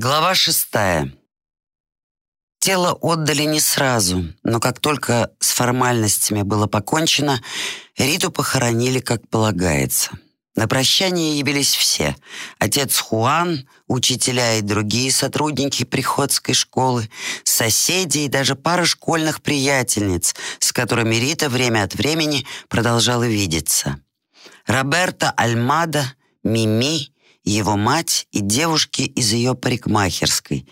Глава шестая. Тело отдали не сразу, но как только с формальностями было покончено, Риту похоронили, как полагается. На прощание явились все. Отец Хуан, учителя и другие сотрудники приходской школы, соседи и даже пара школьных приятельниц, с которыми Рита время от времени продолжала видеться. Роберта Альмада, Мими его мать и девушки из ее парикмахерской.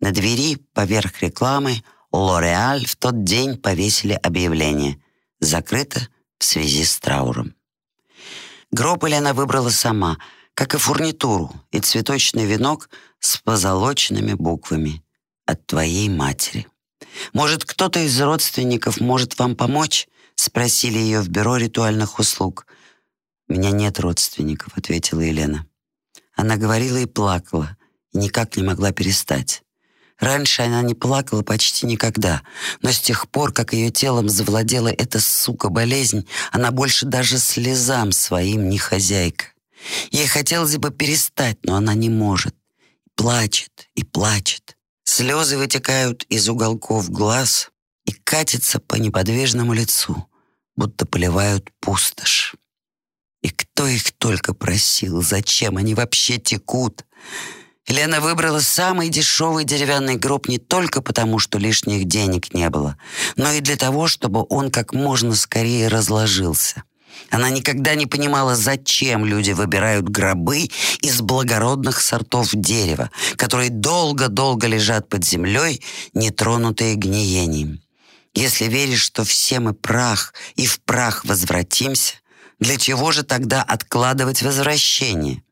На двери поверх рекламы «Лореаль» в тот день повесили объявление «Закрыто в связи с трауром». Гроб Елена выбрала сама, как и фурнитуру, и цветочный венок с позолоченными буквами «От твоей матери». «Может, кто-то из родственников может вам помочь?» — спросили ее в бюро ритуальных услуг. «У меня нет родственников», — ответила Елена. Она говорила и плакала, и никак не могла перестать. Раньше она не плакала почти никогда, но с тех пор, как ее телом завладела эта сука-болезнь, она больше даже слезам своим не хозяйка. Ей хотелось бы перестать, но она не может. Плачет и плачет. Слезы вытекают из уголков глаз и катятся по неподвижному лицу, будто поливают пустошь. И кто их только просил, зачем они вообще текут? Лена выбрала самый дешевый деревянный гроб не только потому, что лишних денег не было, но и для того, чтобы он как можно скорее разложился. Она никогда не понимала, зачем люди выбирают гробы из благородных сортов дерева, которые долго-долго лежат под землей, нетронутые гниением. Если веришь, что все мы прах и в прах возвратимся, для чего же тогда откладывать возвращение?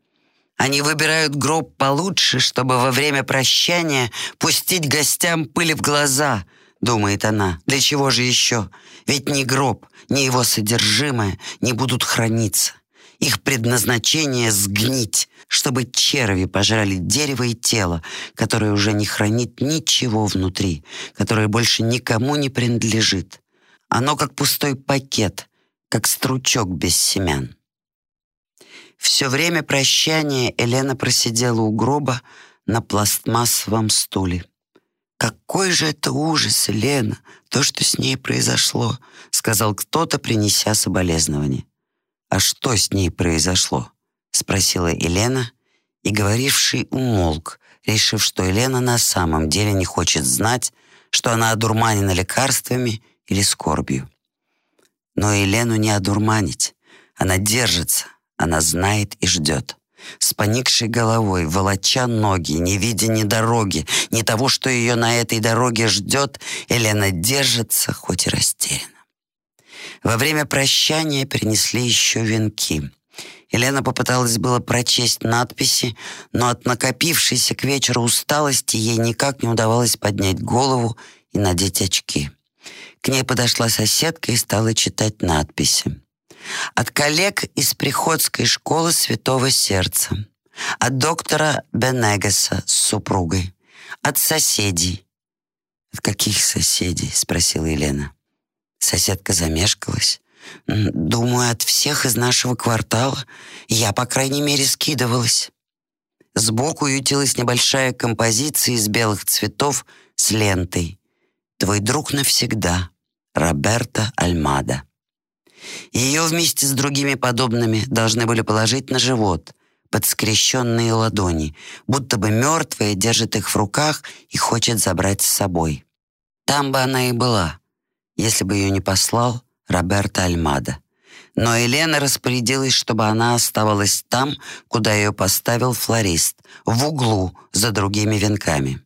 Они выбирают гроб получше, чтобы во время прощания пустить гостям пыль в глаза, думает она. Для чего же еще? Ведь ни гроб, ни его содержимое не будут храниться. Их предназначение — сгнить, чтобы черви пожрали дерево и тело, которое уже не хранит ничего внутри, которое больше никому не принадлежит. Оно как пустой пакет, как стручок без семян. Все время прощания Елена просидела у гроба на пластмассовом стуле. «Какой же это ужас, Елена, то, что с ней произошло», сказал кто-то, принеся соболезнование. «А что с ней произошло?» спросила Елена, и говоривший умолк, решив, что Елена на самом деле не хочет знать, что она одурманена лекарствами или скорбью. Но Елену не одурманить. Она держится, она знает и ждет. С поникшей головой, волоча ноги, не видя ни дороги, ни того, что ее на этой дороге ждет, Елена держится, хоть и растеряна. Во время прощания принесли еще венки. Елена попыталась было прочесть надписи, но от накопившейся к вечеру усталости ей никак не удавалось поднять голову и надеть очки. К ней подошла соседка и стала читать надписи. От коллег из приходской школы Святого Сердца. От доктора Бенегаса с супругой. От соседей. «От каких соседей?» — спросила Елена. Соседка замешкалась. «Думаю, от всех из нашего квартала. Я, по крайней мере, скидывалась». Сбоку ютилась небольшая композиция из белых цветов с лентой. Твой друг навсегда, Роберта Альмада. Ее вместе с другими подобными должны были положить на живот, под скрещенные ладони, будто бы мертвая держит их в руках и хочет забрать с собой. Там бы она и была, если бы ее не послал Роберто Альмада. Но Елена распорядилась, чтобы она оставалась там, куда ее поставил флорист, в углу за другими венками.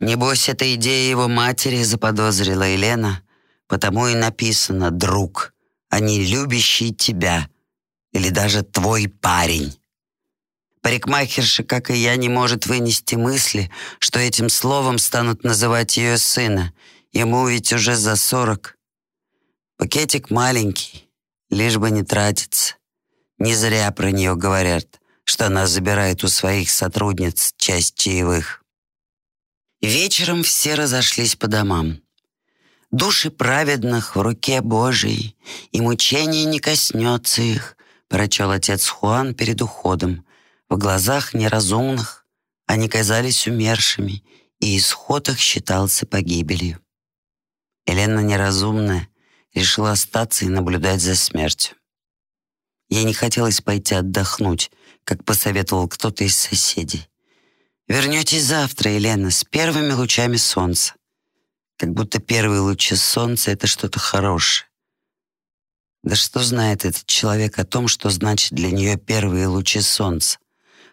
Небось, это идея его матери, заподозрила Елена, потому и написано «друг», а не «любящий тебя» или даже «твой парень». Парикмахерша, как и я, не может вынести мысли, что этим словом станут называть ее сына. Ему ведь уже за сорок. Пакетик маленький, лишь бы не тратиться. Не зря про нее говорят, что она забирает у своих сотрудниц часть чаевых. Вечером все разошлись по домам. Души праведных в руке Божией, и мучение не коснется их, прочел отец Хуан перед уходом. В глазах неразумных Они казались умершими, и исход их считался погибелью. Елена неразумная решила остаться и наблюдать за смертью. Ей не хотелось пойти отдохнуть, как посоветовал кто-то из соседей. «Вернетесь завтра, Елена, с первыми лучами солнца». Как будто первые лучи солнца — это что-то хорошее. Да что знает этот человек о том, что значит для нее первые лучи солнца?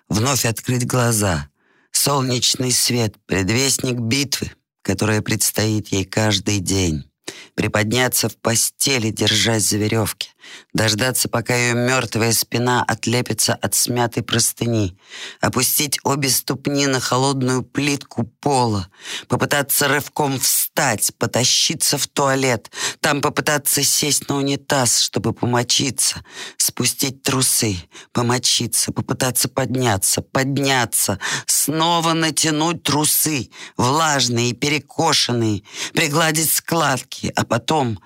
Вновь открыть глаза. Солнечный свет, предвестник битвы, которая предстоит ей каждый день приподняться в постели, держась за веревки, дождаться, пока ее мертвая спина отлепится от смятой простыни, опустить обе ступни на холодную плитку пола, попытаться рывком встать, потащиться в туалет, там попытаться сесть на унитаз, чтобы помочиться, спустить трусы, помочиться, попытаться подняться, подняться, снова натянуть трусы, влажные и перекошенные, пригладить складки, а потом,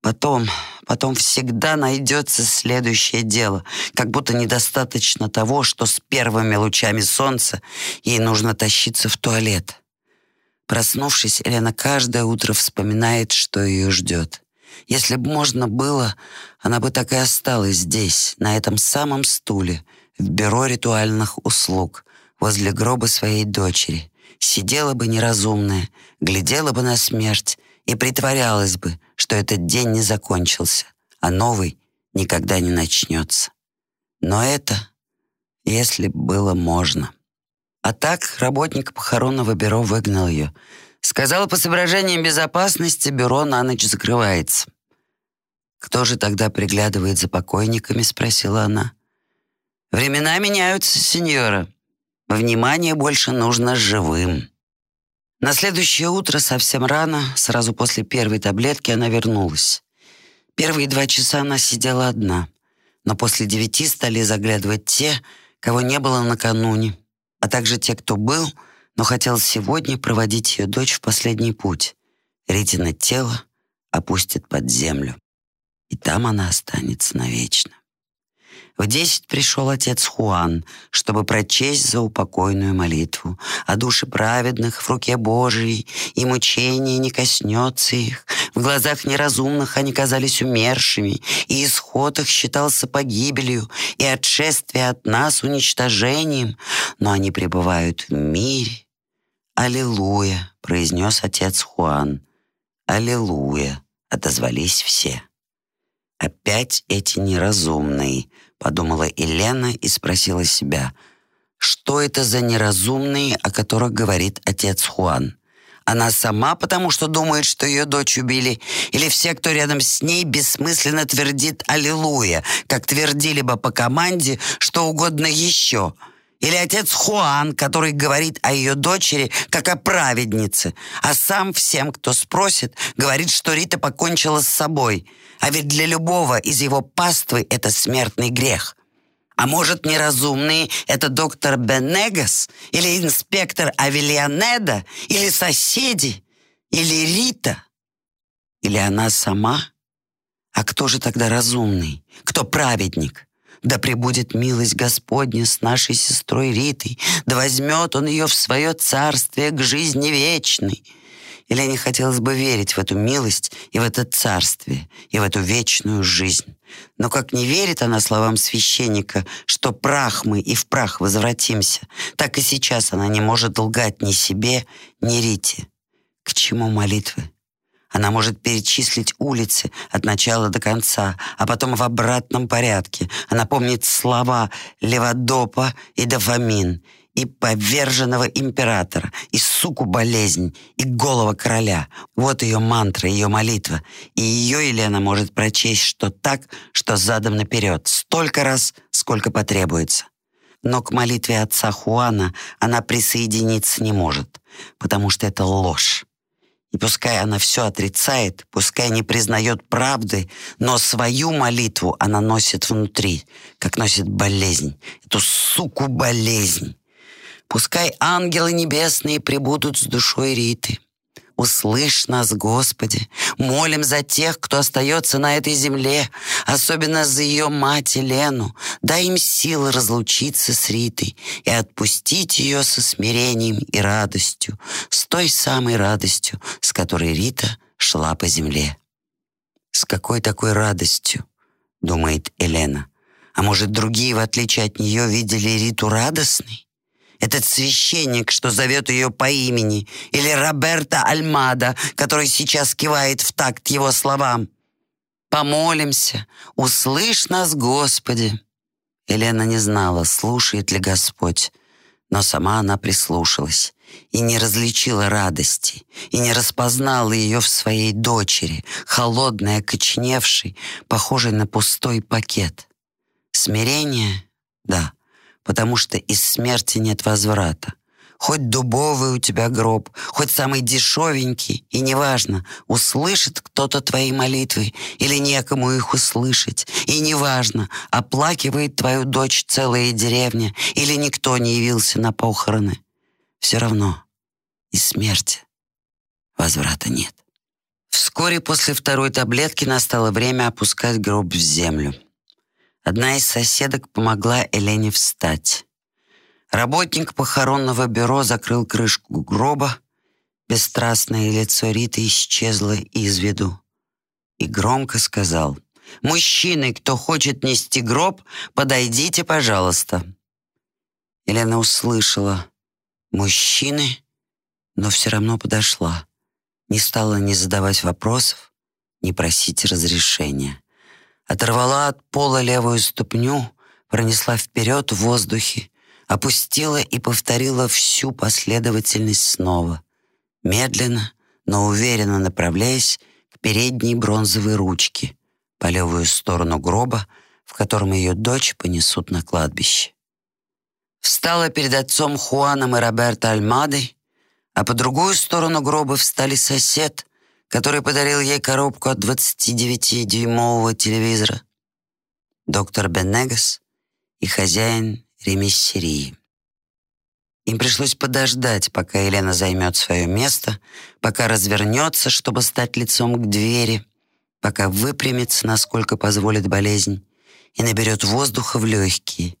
потом, потом всегда найдется следующее дело. Как будто недостаточно того, что с первыми лучами солнца ей нужно тащиться в туалет. Проснувшись, Елена каждое утро вспоминает, что ее ждет. Если бы можно было, она бы так и осталась здесь, на этом самом стуле, в бюро ритуальных услуг, возле гроба своей дочери. Сидела бы неразумная, глядела бы на смерть и притворялась бы, что этот день не закончился, а новый никогда не начнется. Но это, если было можно. А так работник похоронного бюро выгнал ее. Сказал, по соображениям безопасности бюро на ночь закрывается. «Кто же тогда приглядывает за покойниками?» — спросила она. «Времена меняются, сеньора. Внимание больше нужно живым». На следующее утро, совсем рано, сразу после первой таблетки, она вернулась. Первые два часа она сидела одна, но после девяти стали заглядывать те, кого не было накануне, а также те, кто был, но хотел сегодня проводить ее дочь в последний путь. Ритина тело опустит под землю, и там она останется навечно. В десять пришел отец Хуан, чтобы прочесть за упокойную молитву. О душе праведных в руке Божией, и мучение не коснется их. В глазах неразумных они казались умершими, и исход их считался погибелью, и отшествие от нас уничтожением. Но они пребывают в мире. «Аллилуйя!» — произнес отец Хуан. «Аллилуйя!» — отозвались все. Опять эти неразумные, подумала Елена и спросила себя, что это за неразумные, о которых говорит отец Хуан. Она сама, потому что думает, что ее дочь убили, или все, кто рядом с ней, бессмысленно твердит «Аллилуйя», как твердили бы по команде что угодно еще – или отец Хуан, который говорит о ее дочери как о праведнице, а сам всем, кто спросит, говорит, что Рита покончила с собой. А ведь для любого из его паствы это смертный грех. А может, неразумный это доктор Бенегас, или инспектор Авельянеда, или соседи, или Рита, или она сама? А кто же тогда разумный? Кто праведник? Да пребудет милость Господня с нашей сестрой Ритой, да возьмет он ее в свое царствие к жизни вечной. Или не хотелось бы верить в эту милость и в это царствие, и в эту вечную жизнь. Но как не верит она словам священника, что прах мы и в прах возвратимся, так и сейчас она не может лгать ни себе, ни Рите. К чему молитвы? Она может перечислить улицы от начала до конца, а потом в обратном порядке. Она помнит слова Леводопа и Дофамин, и поверженного императора, и суку болезнь, и голова короля. Вот ее мантра, ее молитва. И ее Елена может прочесть, что так, что задом наперед, столько раз, сколько потребуется. Но к молитве отца Хуана она присоединиться не может, потому что это ложь. И пускай она все отрицает, пускай не признает правды, но свою молитву она носит внутри, как носит болезнь, эту суку болезнь. Пускай ангелы небесные прибудут с душой Риты. Услышь нас, Господи. Молим за тех, кто остается на этой земле, особенно за ее мать Елену. Дай им силы разлучиться с Ритой и отпустить ее со смирением и радостью, с той самой радостью, с которой Рита шла по земле. С какой такой радостью, думает Елена. А может, другие, в отличие от нее, видели Риту радостной? Этот священник, что зовет ее по имени, или Роберта Альмада, который сейчас кивает в такт его словам. «Помолимся, услышь нас, Господи!» Елена не знала, слушает ли Господь, но сама она прислушалась и не различила радости, и не распознала ее в своей дочери, холодной, окоченевшей, похожей на пустой пакет. Смирение? Да, потому что из смерти нет возврата. Хоть дубовый у тебя гроб, хоть самый дешевенький, и неважно, услышит кто-то твои молитвы или некому их услышать, и неважно, оплакивает твою дочь целая деревня или никто не явился на похороны. Все равно из смерти возврата нет. Вскоре после второй таблетки настало время опускать гроб в землю. Одна из соседок помогла Элене встать. Работник похоронного бюро закрыл крышку гроба. Бесстрастное лицо Риты исчезло из виду. И громко сказал, «Мужчины, кто хочет нести гроб, подойдите, пожалуйста». Елена услышала «Мужчины», но все равно подошла. Не стала ни задавать вопросов, ни просить разрешения оторвала от пола левую ступню, пронесла вперед в воздухе, опустила и повторила всю последовательность снова, медленно, но уверенно направляясь к передней бронзовой ручке, по левую сторону гроба, в котором ее дочь понесут на кладбище. Встала перед отцом Хуаном и Роберто Альмадой, а по другую сторону гроба встали сосед, который подарил ей коробку от 29-дюймового телевизора, доктор Беннегас и хозяин ремиссерии. Им пришлось подождать, пока Елена займет свое место, пока развернется, чтобы стать лицом к двери, пока выпрямится, насколько позволит болезнь, и наберет воздуха в легкие,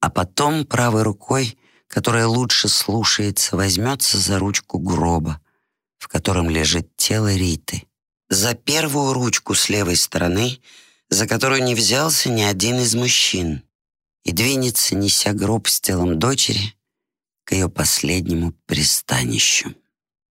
а потом правой рукой, которая лучше слушается, возьмется за ручку гроба, в котором лежит тело Риты. За первую ручку с левой стороны, за которую не взялся ни один из мужчин, и двинется, неся гроб с телом дочери, к ее последнему пристанищу.